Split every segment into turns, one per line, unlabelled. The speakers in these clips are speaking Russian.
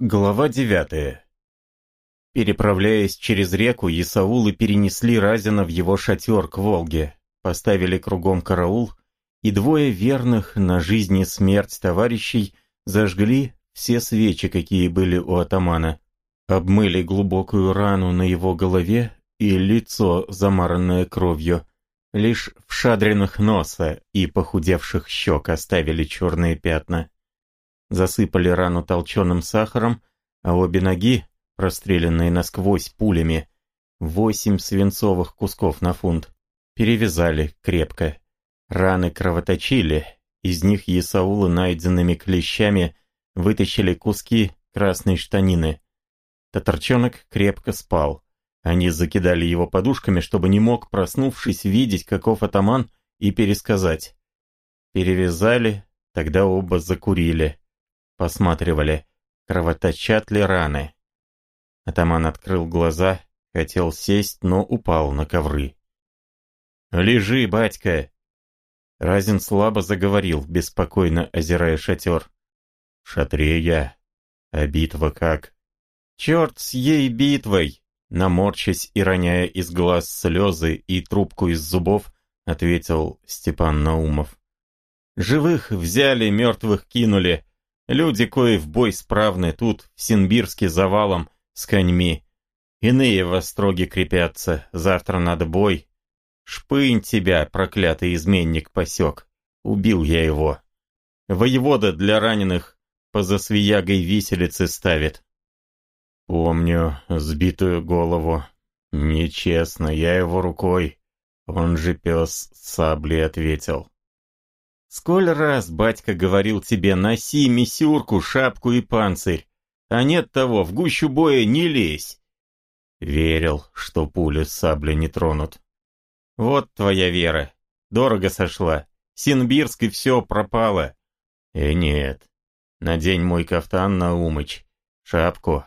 Глава девятая. Переправляясь через реку, Исаулы перенесли Разина в его шатер к Волге, поставили кругом караул, и двое верных на жизнь и смерть товарищей зажгли все свечи, какие были у атамана, обмыли глубокую рану на его голове и лицо, замаранное кровью. Лишь в шадринах носа и похудевших щек оставили черные пятна засыпали рану толченым сахаром, а обе ноги, простреленные насквозь пулями, восемь свинцовых кусков на фунт, перевязали крепко. Раны кровоточили, из них Есаулы найденными клещами вытащили куски красной штанины. Татарчонок крепко спал. Они закидали его подушками, чтобы не мог, проснувшись, видеть, каков атаман, и пересказать. Перевязали, тогда оба закурили. Посматривали, кровоточат ли раны. Атаман открыл глаза, хотел сесть, но упал на ковры. «Лежи, батька!» Разин слабо заговорил, беспокойно озирая шатер. «В шатре я. А битва как?» «Черт с ей битвой!» Наморчась и роняя из глаз слезы и трубку из зубов, ответил Степан Наумов. «Живых взяли, мертвых кинули, Люди, кои в бой справны, тут, в Синбирске, завалом, с коньми. Иные в остроге крепятся, завтра надо бой. Шпынь тебя, проклятый изменник, посек. Убил я его. Воевода для раненых поза свиягой виселицы ставит. Помню сбитую голову. Нечестно, я его рукой. Он же пес саблей ответил. Сколь раз батька говорил тебе, носи мисюрку, шапку и панцирь, а нет того, в гущу боя не лезь. Верил, что пули с сабли не тронут. Вот твоя вера. Дорого сошла. Синбирск и все пропало. Э, нет. Надень мой кафтан, на умыч, Шапку.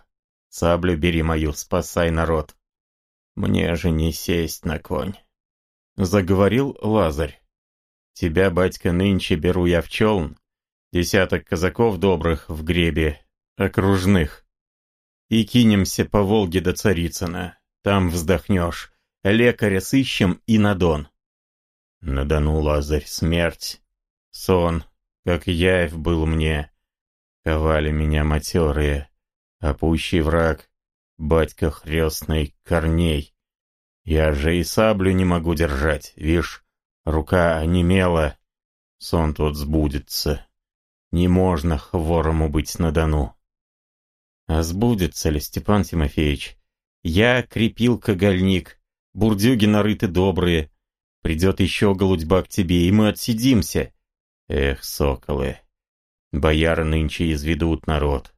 Саблю бери мою, спасай народ. Мне же не сесть на конь. Заговорил Лазарь. Тебя, батька, нынче беру я в челн, десяток казаков добрых в гребе, окружных. И кинемся по Волге до Царицына, там вздохнешь, лекаря сыщем и на Дон. На Дону, Лазарь, смерть, сон, как яев был мне, ковали меня матерые, а пущий враг, батька хрестный, корней. Я же и саблю не могу держать, вишь, Рука онемела. Сон тот сбудется. Не можно хворому быть на Дону. А сбудется ли, Степан Тимофеевич? Я крепил когольник. Бурдюги нарыты добрые. Придет еще голудьба к тебе, и мы отсидимся. Эх, соколы, бояры нынче изведут народ.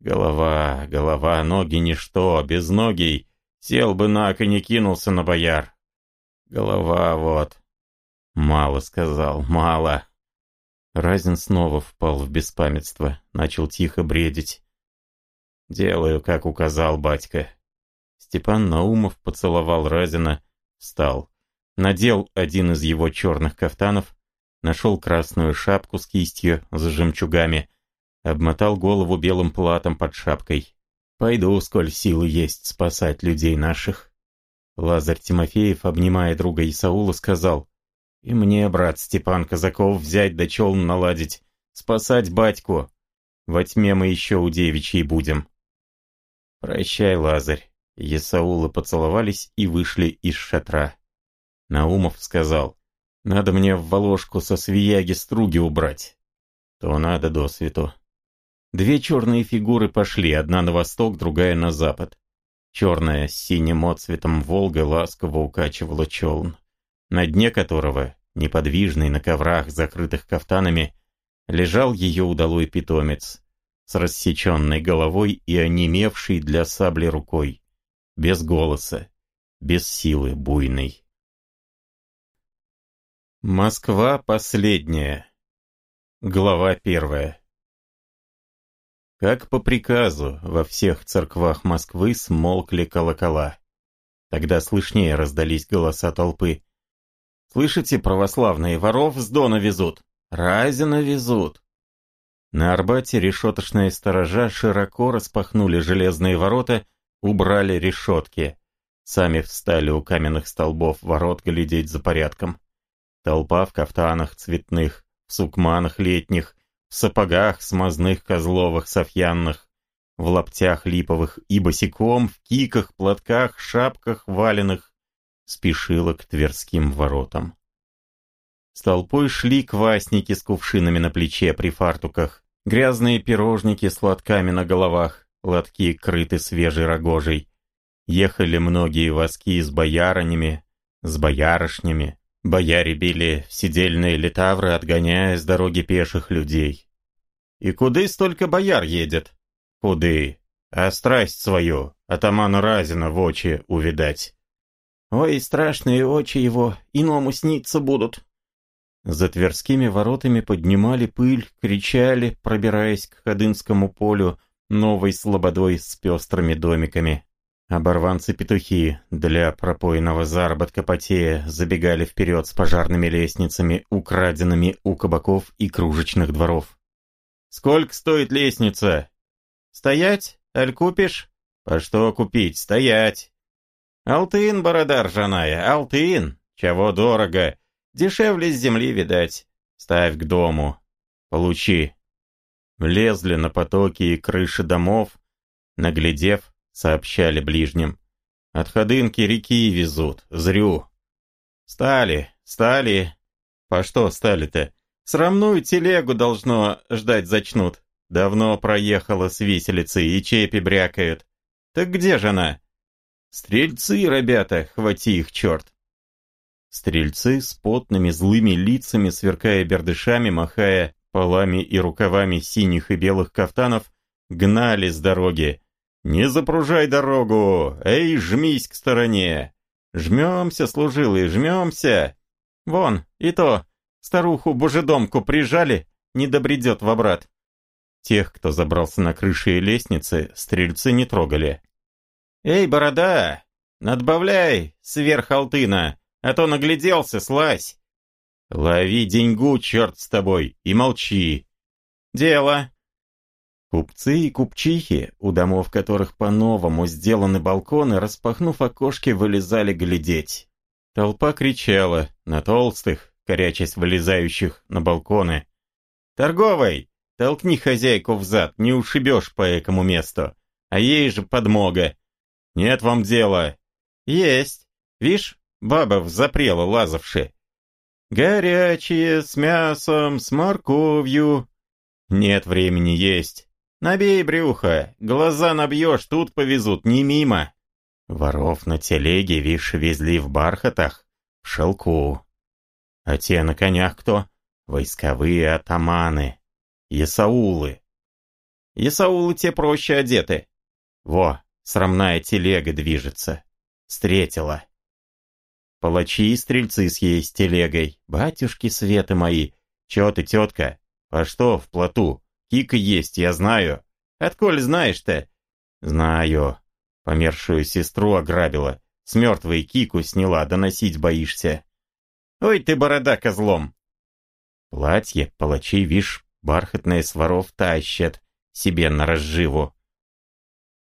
Голова, голова, ноги ничто, без ноги сел бы на коне кинулся на бояр. Голова вот, «Мало сказал, мало». Разин снова впал в беспамятство, начал тихо бредить. «Делаю, как указал батька». Степан Наумов поцеловал Разина, встал, надел один из его черных кафтанов, нашел красную шапку с кистью с жемчугами, обмотал голову белым платом под шапкой. «Пойду, сколь силы есть спасать людей наших». Лазарь Тимофеев, обнимая друга Исаула, сказал, и мне, брат Степан Казаков, взять да челн наладить, спасать батьку. Во тьме мы еще у девичьей будем. Прощай, Лазарь. Есаулы поцеловались и вышли из шатра. Наумов сказал, надо мне в Воложку со свияги струги убрать. То надо до свету. Две черные фигуры пошли, одна на восток, другая на запад. Черная с синим отцветом Волга ласково укачивала челн на дне которого, неподвижный на коврах, закрытых кафтанами, лежал ее удалой питомец с рассеченной головой и онемевшей для сабли рукой, без голоса, без силы буйной. Москва последняя. Глава первая. Как по приказу во всех церквах Москвы смолкли колокола. Тогда слышнее раздались голоса толпы. Слышите, православные, воров с Дона везут, Разина везут. На Арбате решеточные сторожа широко распахнули железные ворота, убрали решетки. Сами встали у каменных столбов ворот глядеть за порядком. Толпа в кафтанах цветных, в сукманах летних, в сапогах смазных козловых софьянных, в лаптях липовых и босиком, в киках, платках, шапках валенных, спешила к Тверским воротам. С толпой шли квасники с кувшинами на плече при фартуках, грязные пирожники с лотками на головах, лотки крыты свежей рогожей. Ехали многие воски с боярынями, с боярышнями. Бояре били в сидельные литавры, отгоняя с дороги пеших людей. «И куды столько бояр едет?» «Куды? А страсть свою, атамана Разина в очи увидать».
«Ой, страшные очи его, иному сниться будут».
За Тверскими воротами поднимали пыль, кричали, пробираясь к Ходынскому полю, новой слободой с пестрыми домиками. Оборванцы-петухи для пропойного заработка потея забегали вперед с пожарными лестницами, украденными у кабаков и кружечных дворов. «Сколько стоит лестница?» «Стоять? Аль купишь?» «По что купить? Стоять!» «Алтын, борода ржаная, алтын! Чего дорого? Дешевле с земли, видать. Ставь к дому. Получи!» Влезли на потоки и крыши домов, наглядев, сообщали ближним. От ходынки реки везут, зрю. Стали, стали. По что стали-то? Срамную телегу должно ждать зачнут. Давно проехала с виселицы и чепи брякают. Так где же она? Стрельцы, ребята, хвати их, черт. Стрельцы с потными злыми лицами, сверкая бердышами, махая полами и рукавами синих и белых кафтанов, гнали с дороги. «Не запружай дорогу! Эй, жмись к стороне! Жмемся, служилые, жмемся! Вон, и то, старуху божедомку прижали, не добредет в обрат!» Тех, кто забрался на крыши и лестницы, стрельцы не трогали. «Эй, борода! Надбавляй сверх алтына, а то нагляделся, слазь!» «Лови деньгу, черт с тобой, и молчи!» «Дело!» Купцы и купчихи, у домов которых по-новому сделаны балконы, распахнув окошки, вылезали глядеть. Толпа кричала на толстых, корячась вылезающих на балконы. «Торговый! Толкни хозяйку в зад, не ушибешь по этому месту. А ей же подмога. Нет вам дела. Есть. Вишь, баба взапрела лазавши. Горячие, с мясом, с морковью. Нет времени есть. Набей брюхо, глаза набьешь, тут повезут, не мимо. Воров на телеге, вишь, везли в бархатах, в шелку. А те на конях кто? Войсковые атаманы. Исаулы. Исаулы те проще одеты. Во, срамная телега движется. Встретила. Палачи и стрельцы с с телегой. Батюшки светы мои. Чё ты, тетка? А что в плоту? Кика есть, я знаю. Отколь знаешь-то? Знаю. Помершую сестру ограбила. С мертвой Кику сняла, доносить боишься. Ой ты, борода, козлом. Платье палачей, вишь, Бархатные своров тащат себе на разживу.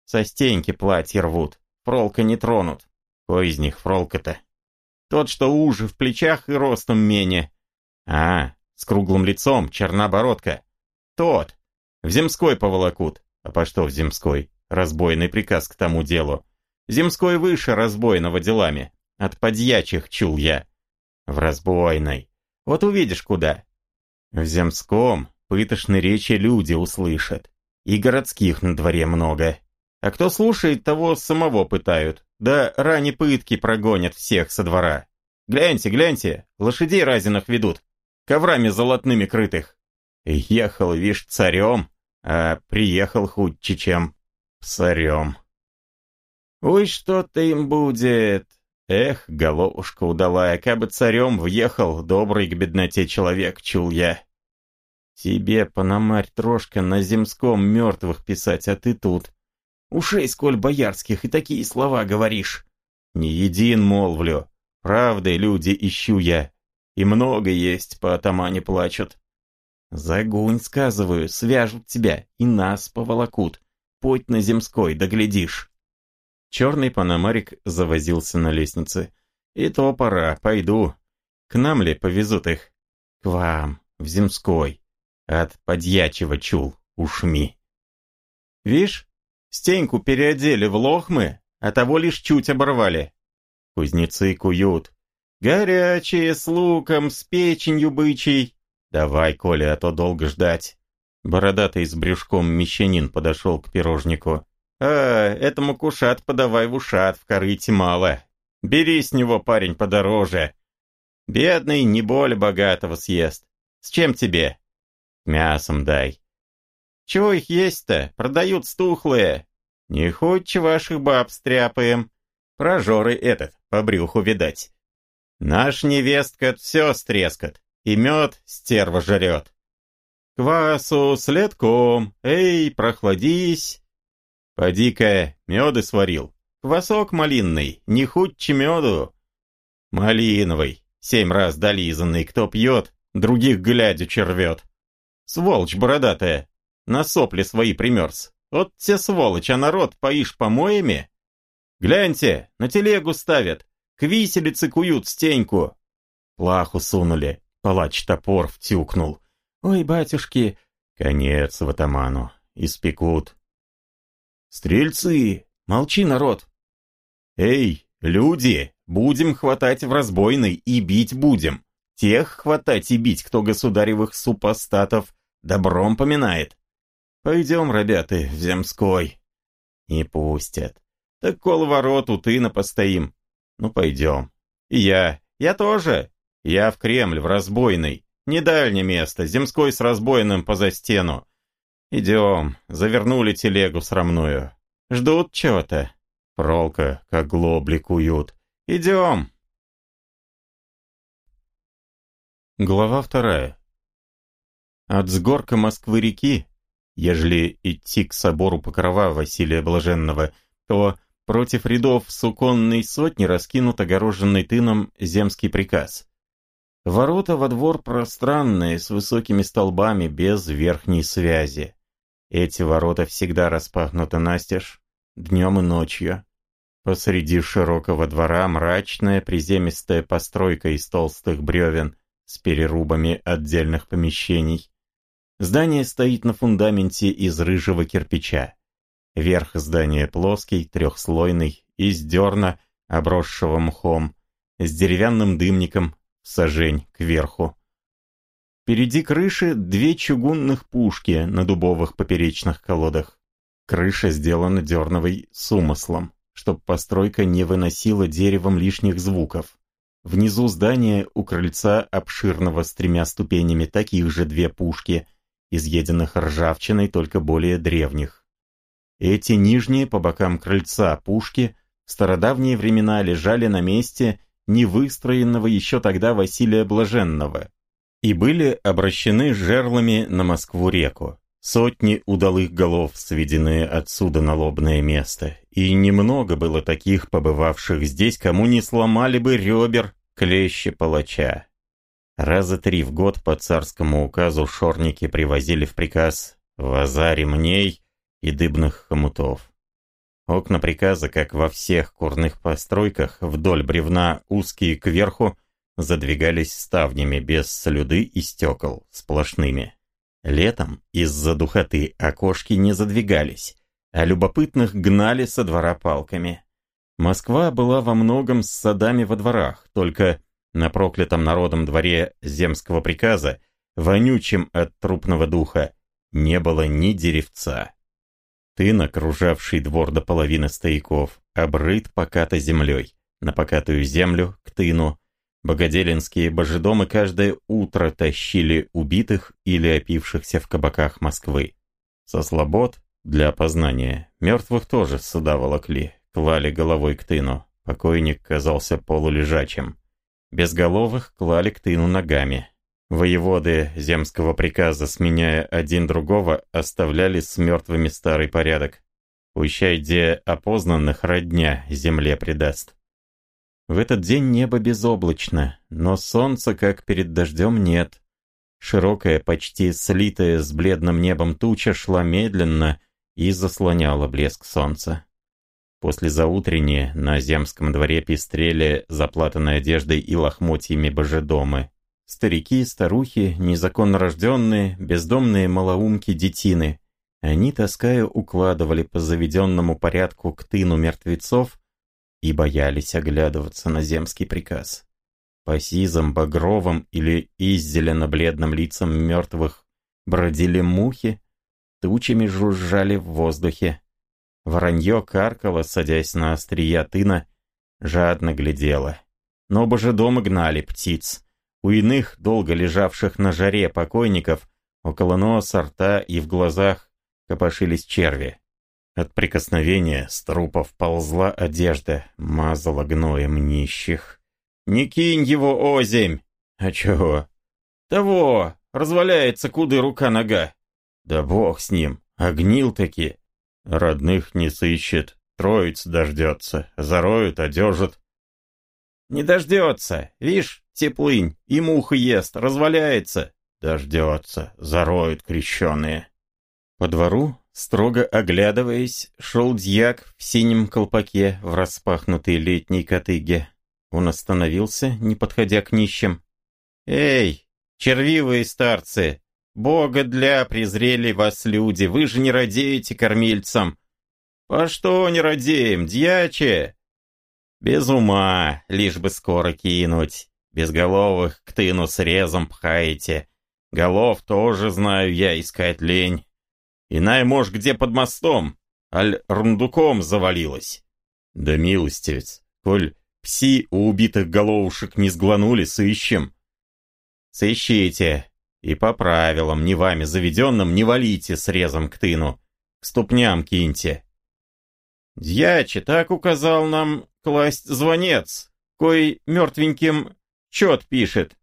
Со стеньки платье рвут, фролка не тронут. Кой из них фролка-то? Тот, что уже в плечах и ростом менее. А, с круглым лицом, чернобородка. Тот. В земской поволокут. А по что в земской? Разбойный приказ к тому делу. Земской выше разбойного делами. От подьячих чул я. В разбойной. Вот увидишь куда. В земском пытошной речи люди услышат. И городских на дворе много. А кто слушает, того самого пытают. Да рани пытки прогонят всех со двора. Гляньте, гляньте, лошадей разиных ведут. Коврами золотными крытых. Ехал, вишь, царем, а приехал худче, чем царем. Ой, что-то им будет. Эх, головушка удалая, кабы царем въехал, добрый к бедноте человек, чул я. Тебе, пономарь трошка, на земском мертвых писать, а ты тут. Ушей сколь боярских, и такие слова говоришь. Не един молвлю, правды люди ищу я. И много есть, по атамане плачут.
Загунь, сказываю, свяжут тебя и нас поволокут. Путь на земской, доглядишь.
Черный панамарик завозился на лестнице. И то пора, пойду. К нам ли повезут их?
К вам, в земской. От подьячего чул, ушми.
Вишь, стеньку переодели в лохмы, а того лишь чуть оборвали. Кузнецы куют. Горячие, с луком, с печенью бычий. Давай, Коля, а то долго ждать. Бородатый с брюшком мещанин подошел к пирожнику. «А, этому кушат подавай в ушат, в корыте мало. Бери с него, парень, подороже. Бедный не более богатого съест. С чем тебе?» «Мясом дай». «Чего их есть-то? Продают стухлые. Не хоть ваших баб стряпаем. Прожоры этот, по брюху видать. Наш невестка все стрескот, и мед стерва жрет. Квасу с летком, эй, прохладись. Поди-ка, меды сварил. Квасок малинный, не худче меду. Малиновый, семь раз долизанный, кто пьет, других глядя червет. Сволочь бородатая, на сопли свои примерз. Вот те сволочь, а народ поишь помоями? Гляньте, на телегу ставят, к виселице куют стеньку. Плаху сунули, палач топор втюкнул. Ой, батюшки, конец в атаману, испекут. Стрельцы, молчи, народ. Эй, люди, будем хватать в разбойный и бить будем. Тех хватать и бить, кто государевых супостатов добром поминает. Пойдем, ребята, в Земской. Не пустят. Так кол ворот у тына постоим. Ну, пойдем. И я. Я тоже. Я в Кремль, в разбойный. Не дальнее место, Земской с разбойным поза стену. Идем. Завернули телегу срамную. Ждут чего-то. Пролка, как глобли куют. Идем. Глава вторая. От сгорка Москвы-реки Ежели идти к собору Покрова Василия Блаженного, то против рядов суконной сотни раскинут огороженный тыном земский приказ. Ворота во двор пространные, с высокими столбами, без верхней связи. Эти ворота всегда распахнуты настежь, днем и ночью. Посреди широкого двора мрачная приземистая постройка из толстых бревен с перерубами отдельных помещений. Здание стоит на фундаменте из рыжего кирпича. Верх здания плоский, трехслойный, из дерна, обросшего мхом, с деревянным дымником, сажень кверху. Впереди крыши две чугунных пушки на дубовых поперечных колодах. Крыша сделана дерновой с умыслом, чтоб постройка не выносила деревом лишних звуков. Внизу здания у крыльца обширного с тремя ступенями таких же две пушки – изъеденных ржавчиной, только более древних. Эти нижние по бокам крыльца пушки в стародавние времена лежали на месте невыстроенного еще тогда Василия Блаженного и были обращены жерлами на Москву-реку. Сотни удалых голов сведены отсюда на лобное место, и немного было таких, побывавших здесь, кому не сломали бы ребер клещи палача. Раза три в год по царскому указу шорники привозили в приказ ваза ремней и дыбных хомутов. Окна приказа, как во всех курных постройках, вдоль бревна узкие кверху, задвигались ставнями без слюды и стекол, сплошными. Летом из-за духоты окошки не задвигались, а любопытных гнали со двора палками. Москва была во многом с садами во дворах, только на проклятом народом дворе земского приказа, вонючим от трупного духа, не было ни деревца. Тын, окружавший двор до половины стояков, обрыт покато землей. На покатую землю, к тыну, богоделинские божедомы каждое утро тащили убитых или опившихся в кабаках Москвы. Со слобод, для опознания, мертвых тоже сюда волокли, клали головой к тыну. Покойник казался полулежачим. Безголовых клали к тыну ногами. Воеводы земского приказа, сменяя один другого, оставляли с мертвыми старый порядок. Пущай, где опознанных родня земле предаст. В этот день небо безоблачно, но солнца, как перед дождем, нет. Широкая, почти слитая с бледным небом туча шла медленно и заслоняла блеск солнца. После заутренней на земском дворе пестрели заплатанной одеждой и лохмотьями божедомы. Старики, старухи, незаконно рожденные, бездомные малоумки детины. Они, таская, укладывали по заведенному порядку к тыну мертвецов и боялись оглядываться на земский приказ. По сизым, багровым или иззелено-бледным лицам мертвых бродили мухи, тучами жужжали в воздухе. Воронье каркало, садясь на острия тына, жадно глядело. Но божедомы гнали птиц. У иных, долго лежавших на жаре покойников, около носа, рта и в глазах копошились черви. От прикосновения с трупов ползла одежда, мазала гноем нищих. «Не кинь его, оземь!» «А чего?» «Того! Разваляется куды рука-нога!» «Да бог с ним! Огнил-таки!» Родных не сыщет, троиц дождется, зароют, одежат. Не дождется, вишь, теплынь, и муха ест, разваляется. Дождется, зароют крещеные. По двору, строго оглядываясь, шел дьяк в синем колпаке в распахнутой летней котыге. Он остановился, не подходя к нищим. «Эй, червивые старцы, Бога для презрели вас люди, вы же не радеете кормильцам. По что не радеем, дьяче? Без ума, лишь бы скоро кинуть. Безголовых к тыну срезом пхаете. Голов тоже знаю я искать лень. Иная, может, где под мостом, аль рундуком завалилась. Да милостивец, коль пси у убитых головушек не сгланули, сыщем. Сыщите, и по правилам, не вами заведенным, не валите срезом к тыну. К ступням киньте. Дьяче так указал нам класть звонец, кой мертвеньким чет пишет.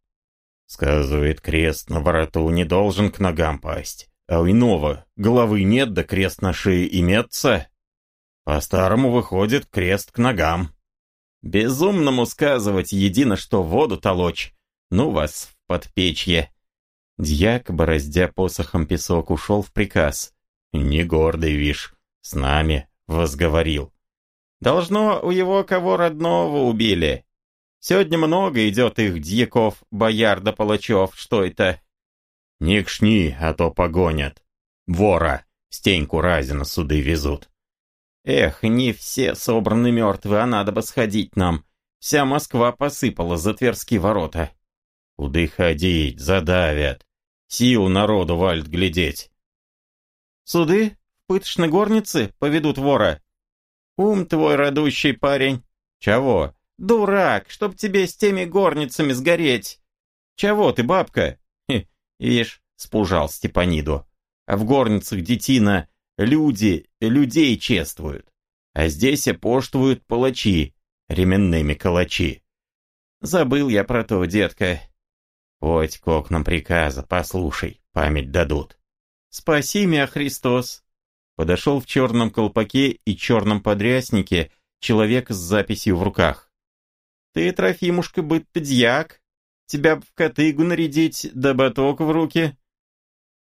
Сказывает, крест на вороту не должен к ногам пасть. А у иного головы нет, да крест на шее имется. По-старому выходит крест к ногам. Безумному сказывать едино, что воду толочь. Ну вас в подпечье. Дьяк, бороздя посохом песок, ушел в приказ. «Не гордый, вишь, с нами возговорил». «Должно, у его кого родного убили. Сегодня много идет их дьяков, бояр да палачев, что это?» «Не кшни, а то погонят. Вора, стеньку разина суды везут». «Эх, не все собраны мертвые, а надо бы сходить нам. Вся Москва посыпала за Тверские ворота». Куды ходить, задавят. Сил народу вальт глядеть. Суды в пыточной горнице поведут вора. Ум твой, радущий парень. Чего? Дурак, чтоб тебе с теми горницами сгореть. Чего ты, бабка? Хе, ишь, спужал Степаниду. А в горницах детина люди людей чествуют. А здесь опоштвуют палачи, ременными калачи. Забыл я про то, детка. Подь к окнам приказа, послушай, память дадут. Спаси меня, Христос. Подошел в черном колпаке и черном подряснике человек с записью в руках. Ты, Трофимушка, быть-то дьяк. Тебя в котыгу нарядить, да баток в руки.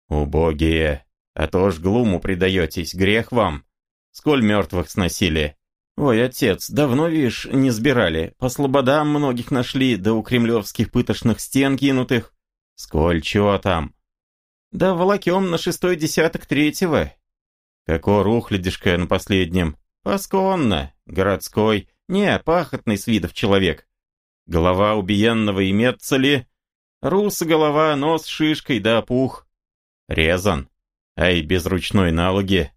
Убогие, а то ж глуму предаетесь, грех вам. Сколь мертвых сносили. «Ой, отец, давно, видишь, не сбирали. По слободам многих нашли, да у кремлевских пытошных стен кинутых. Сколь чего там?» «Да волокем на шестой десяток третьего». «Како рухлядишка на последнем?» «Посконно. Городской. Не, пахотный с видов человек. Голова убиенного имеется ли?» «Руса голова, нос шишкой да пух». «Резан. Ай, без ручной налоги».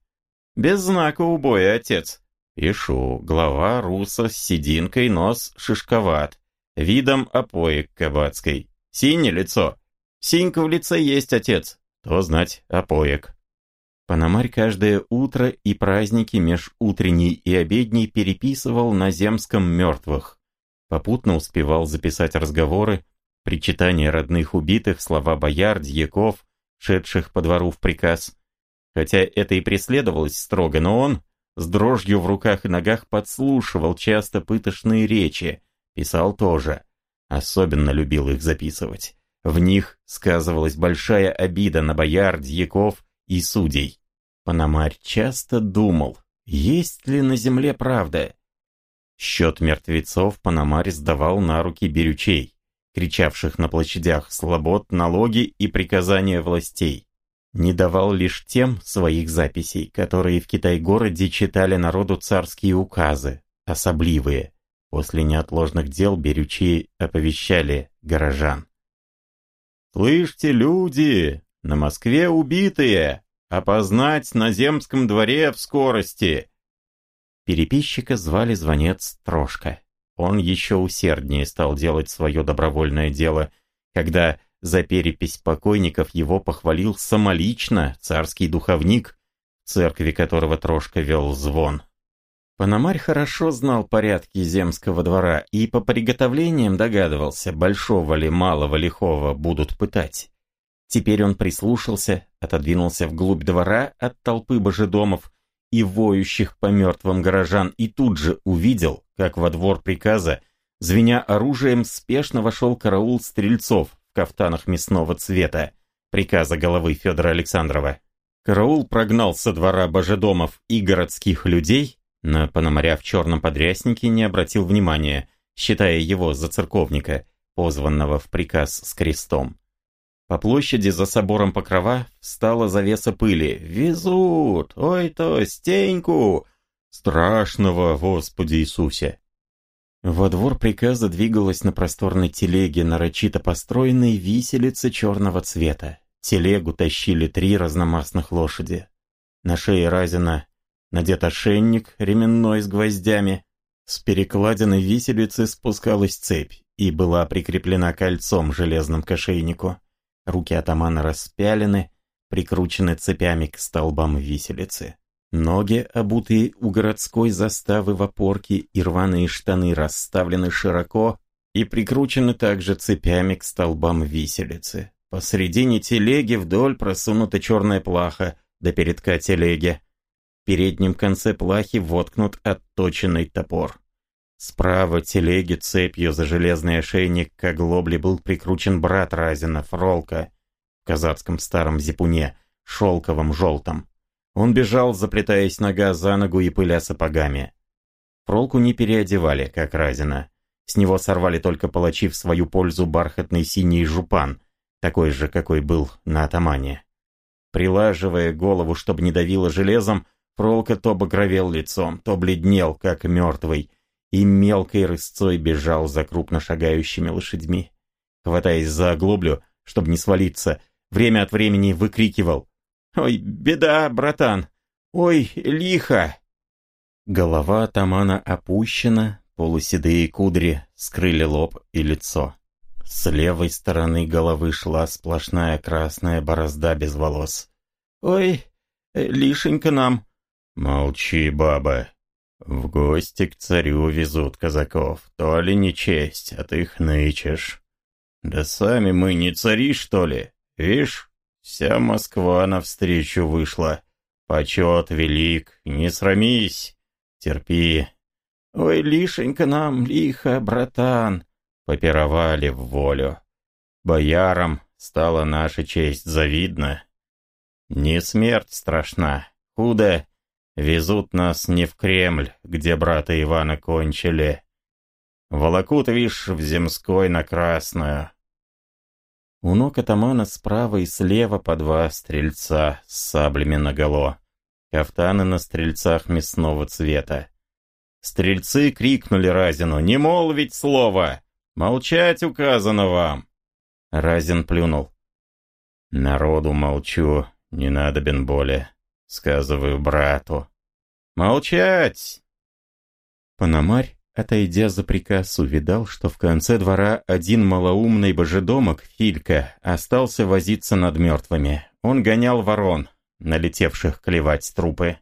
«Без знака убоя, отец». Пишу. Глава руса с сединкой, нос шишковат. Видом опоек кабацкой. Синее лицо. Синька в лице есть, отец. То знать опоек. Пономарь каждое утро и праздники меж утренней и обедней переписывал на земском мертвых. Попутно успевал записать разговоры, причитания родных убитых, слова бояр, дьяков, шедших по двору в приказ. Хотя это и преследовалось строго, но он, с дрожью в руках и ногах подслушивал часто пытошные речи, писал тоже. Особенно любил их записывать. В них сказывалась большая обида на бояр, дьяков и судей. Пономарь часто думал, есть ли на земле правда. Счет мертвецов Пономарь сдавал на руки берючей, кричавших на площадях слобод, налоги и приказания властей. Не давал лишь тем своих записей, которые в Китай-городе читали народу царские указы, особливые. После неотложных дел берючи оповещали горожан. «Слышьте, люди, на Москве убитые, опознать на земском дворе в скорости!» Переписчика звали звонец Трошка. Он еще усерднее стал делать свое добровольное дело, когда за перепись покойников его похвалил самолично царский духовник, церкви которого Трошка вел звон. Пономарь хорошо знал порядки земского двора и по приготовлениям догадывался, большого ли малого лихого будут пытать. Теперь он прислушался, отодвинулся вглубь двора от толпы божедомов и воющих по мертвым горожан и тут же увидел, как во двор приказа, звеня оружием, спешно вошел караул стрельцов в кафтанах мясного цвета, приказа головы Федора Александрова. Караул прогнал со двора божедомов и городских людей, на Пономаря в черном подряснике не обратил внимания, считая его за церковника, позванного в приказ с крестом. По площади за собором Покрова встала завеса пыли. «Везут! Ой-то, Стеньку! Страшного, Господи Иисусе!» Во двор приказа двигалась на просторной телеге нарочито построенной виселица черного цвета. Телегу тащили три разномастных лошади. На шее Разина надет ошейник ременной с гвоздями. С перекладины виселицы спускалась цепь и была прикреплена кольцом железным к ошейнику. Руки атамана распялены, прикручены цепями к столбам виселицы. Ноги, обутые у городской заставы в опорке, и рваные штаны расставлены широко и прикручены также цепями к столбам виселицы. Посредине телеги вдоль просунута черная плаха до передка телеги переднем конце плахи воткнут отточенный топор. Справа телеги цепью за железный ошейник к оглобле был прикручен брат Разина, Фролка, в казацком старом зипуне, шелковом желтом. Он бежал, заплетаясь нога за ногу и пыля сапогами. Фролку не переодевали, как Разина. С него сорвали только палачи свою пользу бархатный синий жупан, такой же, какой был на атамане. Прилаживая голову, чтобы не давило железом, Фролка то багровел лицом, то бледнел, как мертвый, и мелкой рысцой бежал за крупно шагающими лошадьми. Хватаясь за оглоблю, чтобы не свалиться, время от времени выкрикивал «Ой, беда, братан! Ой, лихо!» Голова атамана опущена, полуседые кудри скрыли лоб и лицо. С левой стороны головы шла сплошная красная борозда без волос. «Ой, лишенько нам!» «Молчи, баба. В гости к царю везут казаков. То ли не честь, а ты их нычешь. Да сами мы не цари, что ли? Вишь, вся Москва навстречу вышла. Почет велик, не срамись, терпи. Ой, лишенька нам, лихо, братан!» Попировали в волю. Боярам стала наша честь завидна. Не смерть страшна, худо Везут нас не в Кремль, где брата Ивана кончили. Волокут, вишь, в Земской на Красную. У ног атамана справа и слева по два стрельца с саблями наголо. Кафтаны на стрельцах мясного цвета. Стрельцы крикнули Разину «Не молвить слово! Молчать указано вам!» Разин плюнул. «Народу молчу, не надобен боли сказываю брату. Молчать! Пономарь, отойдя за приказ, увидал, что в конце двора один малоумный божедомок, Филька, остался возиться над мертвыми. Он гонял ворон, налетевших клевать трупы.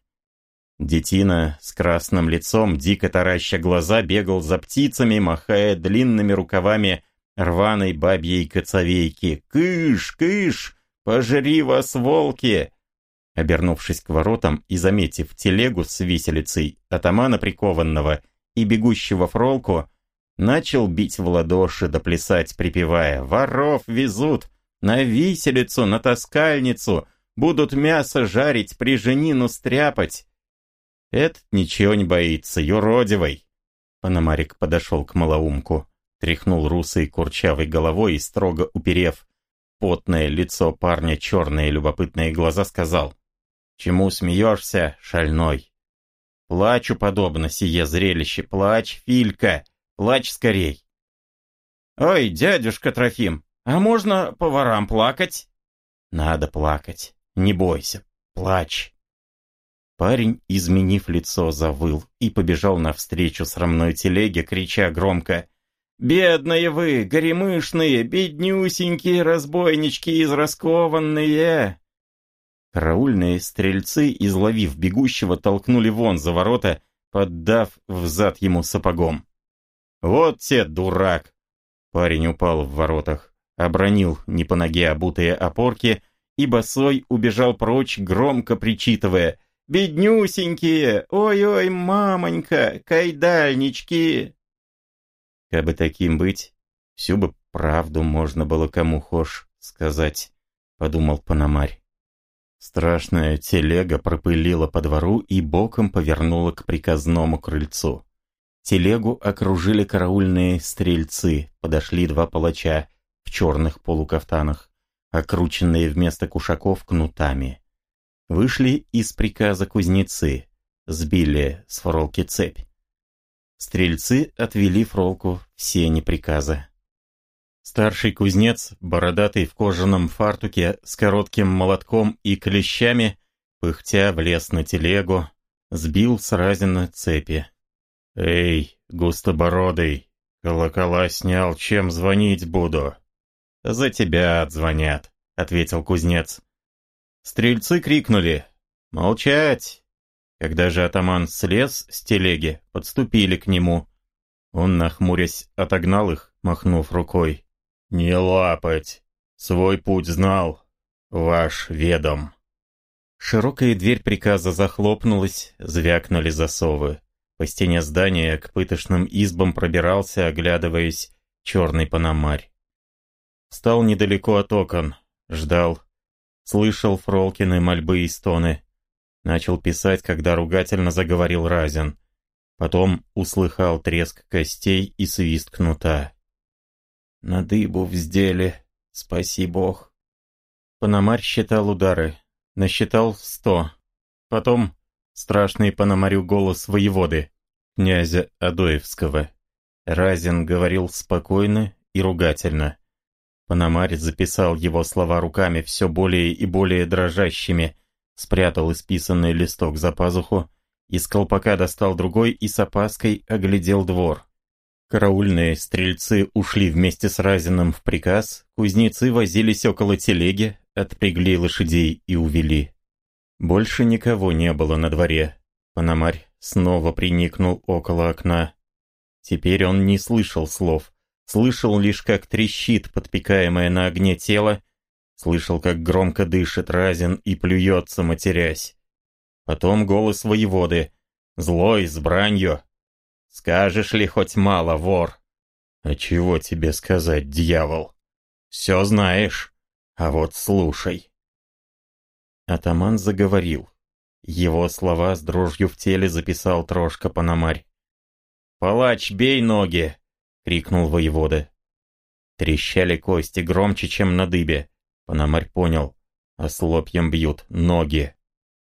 Детина с красным лицом, дико тараща глаза, бегал за птицами, махая длинными рукавами рваной бабьей коцовейки. «Кыш, кыш! Пожри вас, волки!» Обернувшись к воротам и заметив телегу с виселицей, атамана прикованного и бегущего фролку, Начал бить в ладоши да плясать, припевая «Воров везут! На виселицу, на таскальницу! Будут мясо жарить, приженину стряпать!» Этот ничего не боится, юродивый. Пономарик подошел к малоумку, тряхнул русой курчавой головой и, строго уперев потное лицо парня, черные любопытные глаза, сказал, «Чему смеешься, шальной? Плачу подобно сие зрелище, плачь, Филька, плачь скорей!» «Ой, дядюшка Трофим, а можно поварам плакать?» «Надо плакать, не бойся, плачь!» Парень, изменив лицо, завыл и побежал навстречу срамной телеге, крича громко «Бедные вы, горемышные, беднюсенькие разбойнички израскованные!» Караульные стрельцы, изловив бегущего, толкнули вон за ворота, поддав взад ему сапогом. «Вот те дурак!» Парень упал в воротах, обронил не по ноге обутые опорки и босой убежал прочь, громко причитывая — Беднюсенькие! Ой-ой, мамонька, кайдальнички!» Как бы таким быть, всю бы правду можно было кому хошь сказать, подумал Пономарь. Страшная телега пропылила по двору и боком повернула к приказному крыльцу. Телегу окружили караульные стрельцы, подошли два палача в черных полукафтанах, окрученные вместо кушаков кнутами. Вышли из приказа кузнецы, сбили с фролки цепь. Стрельцы отвели фролку все неприказа. Старший кузнец, бородатый в кожаном фартуке с коротким молотком и клещами, пыхтя влез на телегу, сбил с разина цепи. «Эй, густобородый, колокола снял, чем звонить буду?» «За тебя отзвонят», — ответил кузнец. Стрельцы крикнули «Молчать!». Когда же атаман слез с телеги, подступили к нему. Он, нахмурясь, отогнал их, махнув рукой. «Не лапать! Свой путь знал! Ваш ведом!» Широкая дверь приказа захлопнулась, звякнули засовы. По стене здания к пытошным избам пробирался, оглядываясь, черный панамарь. Встал недалеко от окон, ждал, Слышал Фролкины мольбы и стоны. Начал писать, когда ругательно заговорил Разин. Потом услыхал треск костей и свист кнута. «На дыбу вздели, спаси бог». Пономарь считал удары. Насчитал сто. Потом страшный Пономарю голос воеводы, князя Адоевского. Разин говорил спокойно и ругательно. Пономарь записал его слова руками все более и более дрожащими, спрятал исписанный листок за пазуху, из колпака достал другой и с опаской оглядел двор. Караульные стрельцы ушли вместе с Разиным в приказ, кузнецы возились около телеги, отпрягли лошадей и увели. Больше никого не было на дворе. Пономарь снова приникнул около окна. Теперь он не слышал слов, слышал лишь, как трещит подпекаемое на огне тело, слышал, как громко дышит Разин и плюется, матерясь. Потом голос воеводы, злой, с бранью. «Скажешь ли хоть мало, вор?» «А чего тебе сказать, дьявол? Все знаешь, а вот слушай». Атаман заговорил. Его слова с дрожью в теле записал Трошка Пономарь. «Палач, бей ноги! — крикнул воевода. Трещали кости громче, чем на дыбе. Пономарь понял. Ослопьем бьют ноги.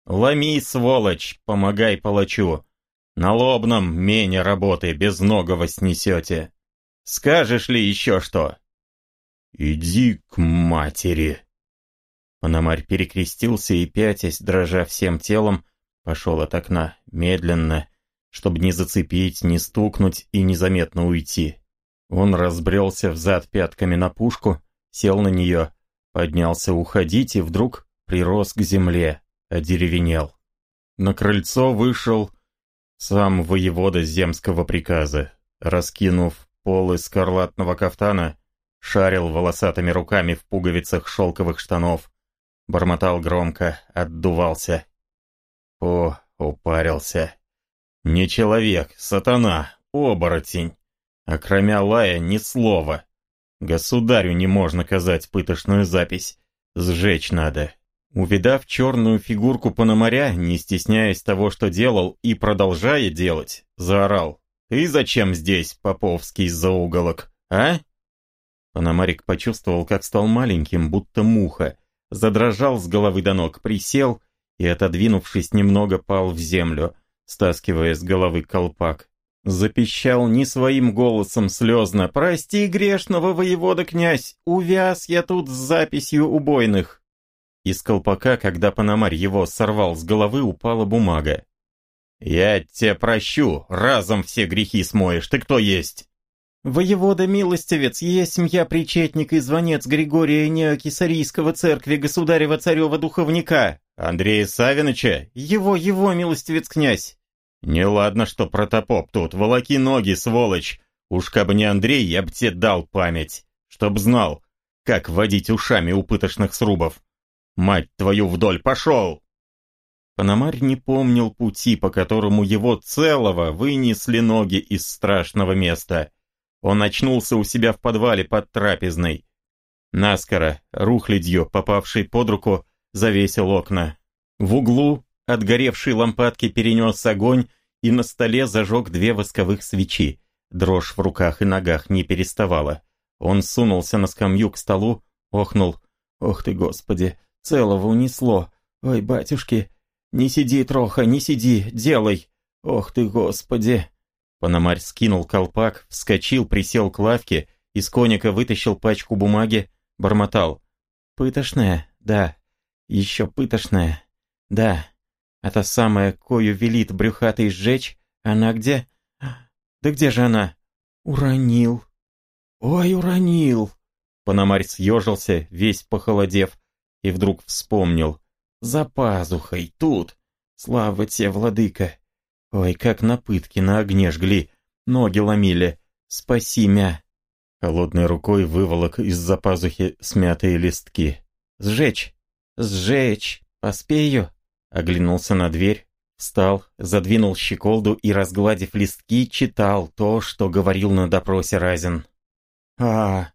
«Ломи, сволочь, помогай палачу! На лобном мене работы без безногого снесете! Скажешь ли еще что?» «Иди к матери!» Пономарь перекрестился и, пятясь, дрожа всем телом, пошел от окна, медленно, чтобы не зацепить, не стукнуть и незаметно уйти. Он разбрелся взад пятками на пушку, сел на нее, поднялся уходить и вдруг прирос к земле, одеревенел. На крыльцо вышел сам воевода земского приказа, раскинув полы скарлатного кафтана, шарил волосатыми руками в пуговицах шелковых штанов, бормотал громко, отдувался. О, упарился. Не человек, сатана, оборотень. Кроме лая ни слова. Государю не можно казать пытошную запись. Сжечь надо. Увидав черную фигурку Пономаря, не стесняясь того, что делал, и продолжая делать, заорал. «Ты зачем здесь, Поповский зауголок, а?» Пономарик почувствовал, как стал маленьким, будто муха, задрожал с головы до ног, присел и, отодвинувшись немного, пал в землю, стаскивая с головы колпак. Запищал не своим голосом слезно. «Прости, грешного воевода князь, увяз я тут с записью убойных». Из колпака, когда Пономарь его сорвал с головы, упала бумага. «Я тебя прощу, разом все грехи смоешь, ты кто есть?»
«Воевода милостивец, есть я причетник и звонец Григория Неокисарийского церкви государева царева духовника».
«Андрея Савиныча?
Его, его, милостивец князь».
«Неладно, что протопоп тут, волоки ноги, сволочь. Уж кабы не Андрей, я б тебе дал память, чтоб знал, как водить ушами у пытошных срубов. Мать твою вдоль, пошел!» Пономарь не помнил пути, по которому его целого вынесли ноги из страшного места. Он очнулся у себя в подвале под трапезной. Наскоро, рухлядью, попавший под руку, завесил окна. В углу от горевшей лампадки перенес огонь и на столе зажег две восковых свечи. Дрожь в руках и ногах не переставала. Он сунулся на скамью к столу, охнул. «Ох ты, Господи, целого унесло! Ой, батюшки, не сиди, Троха, не сиди, делай! Ох ты, Господи!» Пономарь скинул колпак, вскочил, присел к лавке, из коника вытащил пачку бумаги, бормотал. «Пытошная, да, еще пытошная, да, а та самая, кою велит брюхатый сжечь, она где? Да где же она? Уронил. Ой, уронил. Пономарь съежился, весь похолодев, и вдруг вспомнил. За пазухой, тут. Слава тебе, владыка. Ой, как на пытке на огне жгли, ноги ломили. Спаси мя. Холодной рукой выволок из-за пазухи смятые листки. Сжечь, сжечь, поспею. Оглянулся на дверь, встал, задвинул щеколду и, разгладив листки, читал то, что говорил на допросе Разин. «А,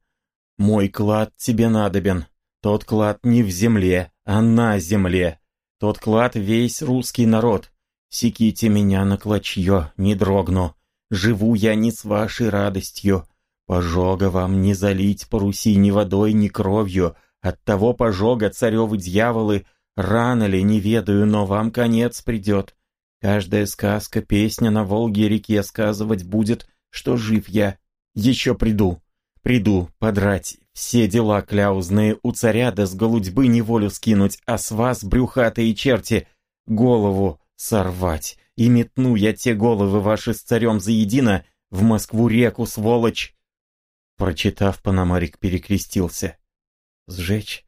мой клад тебе надобен. Тот клад не в земле, а на земле. Тот клад весь русский народ. Секите меня на клочье, не дрогну. Живу я не с вашей радостью. Пожога вам не залить по Руси ни водой, ни кровью. От того пожога царевы дьяволы — Рано ли, не ведаю, но вам конец придет. Каждая сказка, песня на Волге-реке сказывать будет, что жив я. Еще приду, приду подрать все дела кляузные у царя да с голудьбы неволю скинуть, а с вас, брюхатые черти, голову сорвать. И метну я те головы ваши с царем заедино в Москву-реку, сволочь!» Прочитав, Пономарик перекрестился. «Сжечь?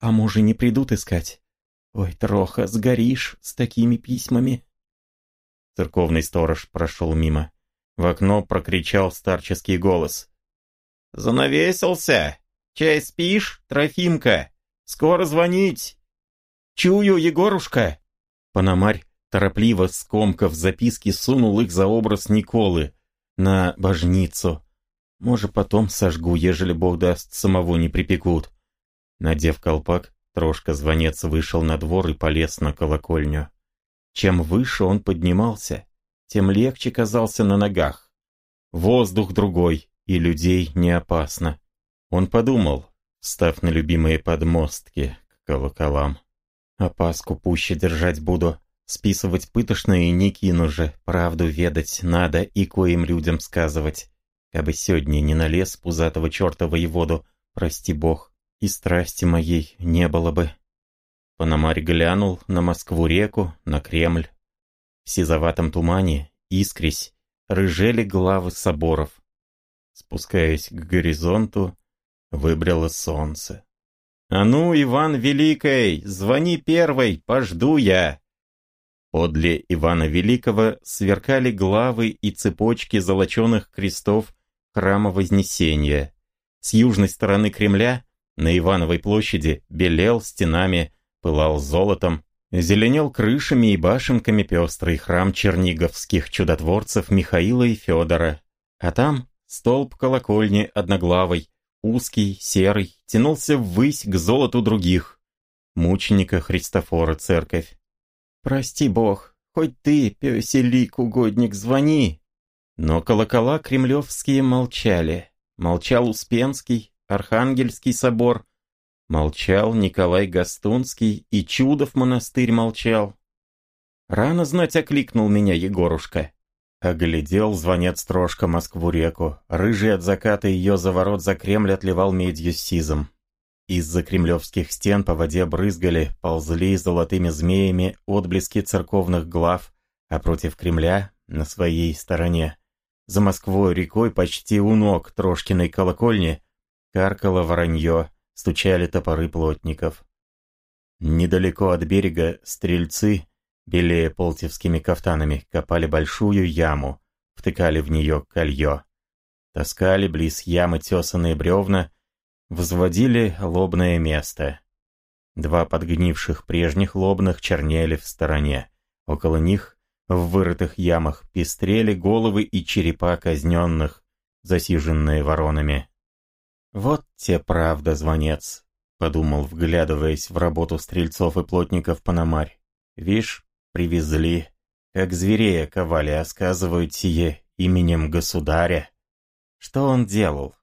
А мужи не придут искать? Ой, Троха, сгоришь с такими письмами. Церковный сторож прошел мимо. В окно прокричал старческий голос. «Занавесился! Чай спишь, Трофимка? Скоро звонить!» «Чую, Егорушка!» Пономарь, торопливо скомкав записки, сунул их за образ Николы на божницу. Может, потом сожгу, ежели Бог даст, самого не припекут. Надев колпак, Трошка-звонец вышел на двор и полез на колокольню. Чем выше он поднимался, тем легче казался на ногах. Воздух другой, и людей не опасно. Он подумал, став на любимые подмостки к колоколам. Опаску пуще держать буду, списывать пытошные не кину же, правду ведать надо и коим людям сказывать. Кабы сегодня не налез пузатого черта воеводу, прости бог, и страсти моей не было бы. Пономарь глянул на Москву-реку, на Кремль. В сизоватом тумане, искрясь, рыжели главы соборов. Спускаясь к горизонту, выбрало солнце. «А ну, Иван Великий, звони первой, пожду я!» Подле Ивана Великого сверкали главы и цепочки золоченых крестов храма Вознесения. С южной стороны Кремля на Ивановой площади белел стенами, пылал золотом, зеленел крышами и башенками пестрый храм черниговских чудотворцев Михаила и Федора. А там столб колокольни одноглавый, узкий, серый, тянулся ввысь к золоту других. Мученика Христофора церковь. «Прости, Бог, хоть ты, пёселик, угодник, звони!» Но колокола кремлевские молчали. Молчал Успенский, Архангельский собор, молчал Николай Гастунский и Чудов монастырь молчал. Рано знать окликнул меня Егорушка. Оглядел звонец строжка Москву-реку. Рыжий от заката ее заворот за Кремль отливал медью сизом. Из-за кремлевских стен по воде брызгали, ползли золотыми змеями отблески церковных глав, а против Кремля, на своей стороне, за Москвой рекой почти у ног Трошкиной колокольни каркало воронье, стучали топоры плотников. Недалеко от берега стрельцы, белее полтевскими кафтанами, копали большую яму, втыкали в нее колье. Таскали близ ямы тесанные бревна, взводили лобное место. Два подгнивших прежних лобных чернели в стороне. Около них в вырытых ямах пестрели головы и черепа казненных, засиженные воронами. «Вот те правда, звонец», — подумал, вглядываясь в работу стрельцов и плотников Панамарь. «Вишь, привезли, как зверея ковали, а сказывают сие именем государя. Что он делал?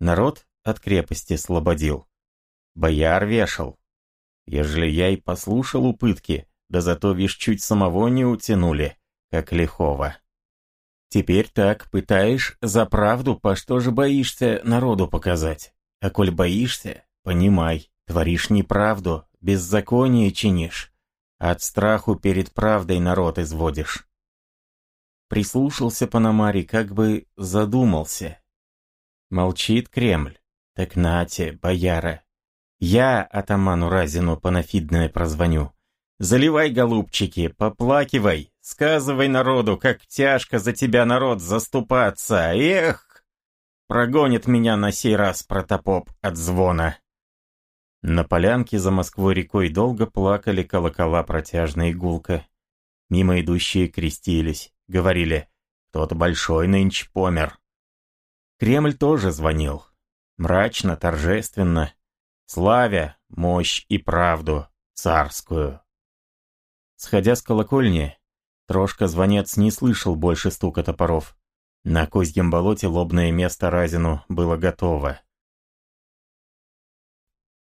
Народ от крепости слободил. Бояр вешал. Ежели я и послушал упытки, да зато, вишь, чуть самого не утянули, как лихого. Теперь так, пытаешь за правду, по что же боишься народу показать? А коль боишься, понимай, творишь неправду, беззаконие чинишь. От страху перед правдой народ изводишь. Прислушался Пономарий, как бы задумался. Молчит Кремль. Так нате, бояра. Я атаману Разину панафидное прозвоню. Заливай, голубчики, поплакивай, сказывай народу, как тяжко за тебя народ заступаться. Эх! Прогонит меня на сей раз протопоп от звона. На полянке за Москвой рекой долго плакали колокола протяжной гулка. Мимо идущие крестились, говорили, кто-то большой нынче помер. Кремль тоже звонил. Мрачно, торжественно, славя мощь и правду царскую. Сходя с колокольни, Трошка-звонец не слышал больше стука топоров. На козьем болоте лобное место Разину было готово.